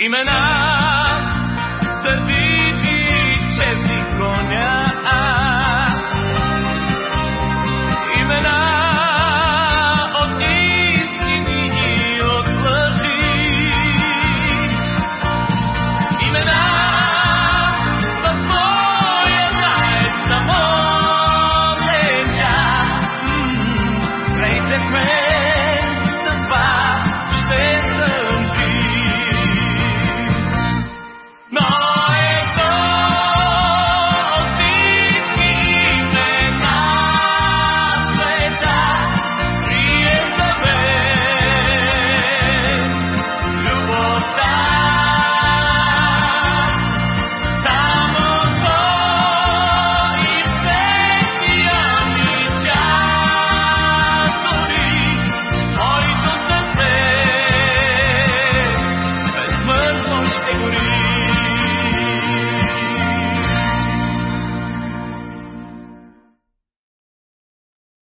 имена, сърби